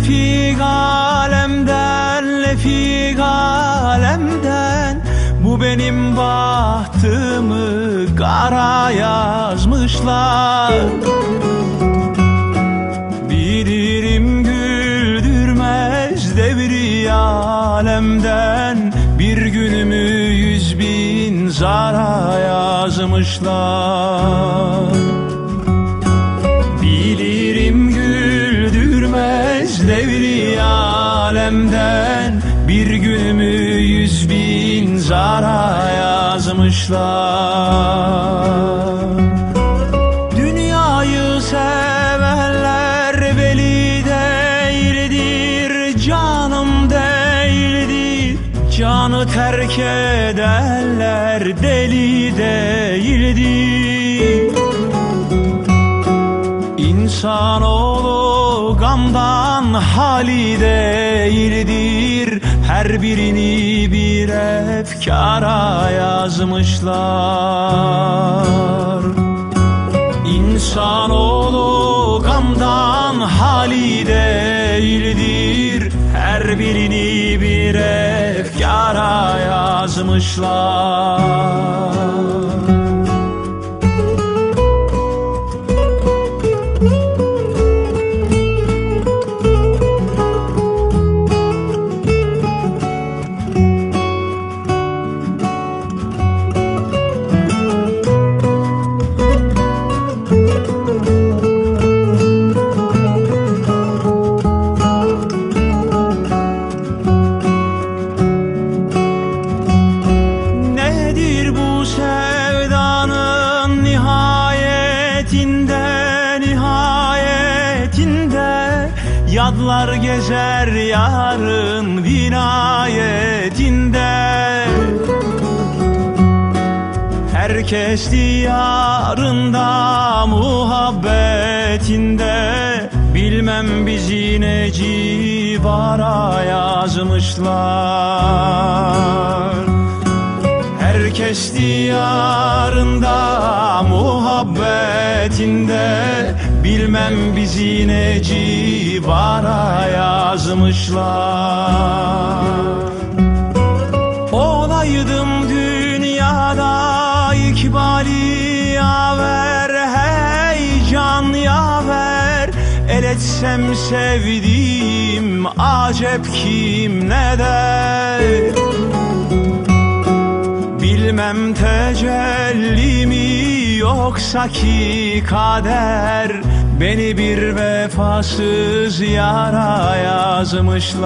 lefik alemden lefik alemden. Bu benim bahtımı kara yazmışlar. Bilirim güldürmez devri alemden. Bir günümü yüz bin zara yazmışlar. Bilirim alemden Bir günümü yüz bin zara yazmışlar. Dünyayı sevenler veli değildir Canım değildir. Canı terk edenler deli değildir. İnsanoğlu gamdan hali değildir. Her birini bir efkara yazmışlar. İnsanoğlu gamdan hali değildir. Her birini bir efkara yazmışlar Yadlar gezer yarın vinayetinde. Herkes diyarında muhabbetinde. Bilmem bizi ne civara yazmışlar Herkes diyarında muhabbetinde. Bilmem bizi ne civara yazmışlar. Olaydım dünyada ikbali yaver Heyecan yaver. El etsem sevdiğim acep kim ne der Bilmem tecelli mi yoksa ki kader. Beni bir vefasız yara yazmışlar.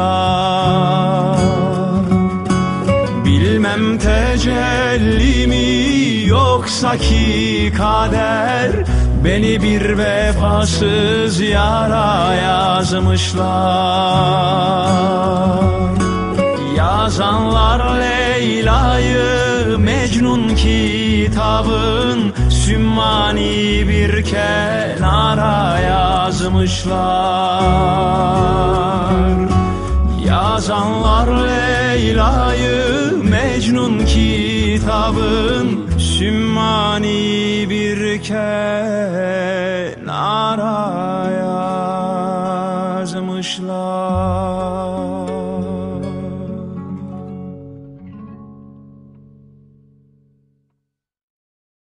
Bilmem tecelli mi yoksa ki kader. Beni bir vefasız yara yazmışlar. Yazanlar Leyla'yı Kitabın Sümmani bir kenara yazmışlar? Yazanlar Leyla'yı Mecnun kitabın Sümmani bir kenara yazmışlar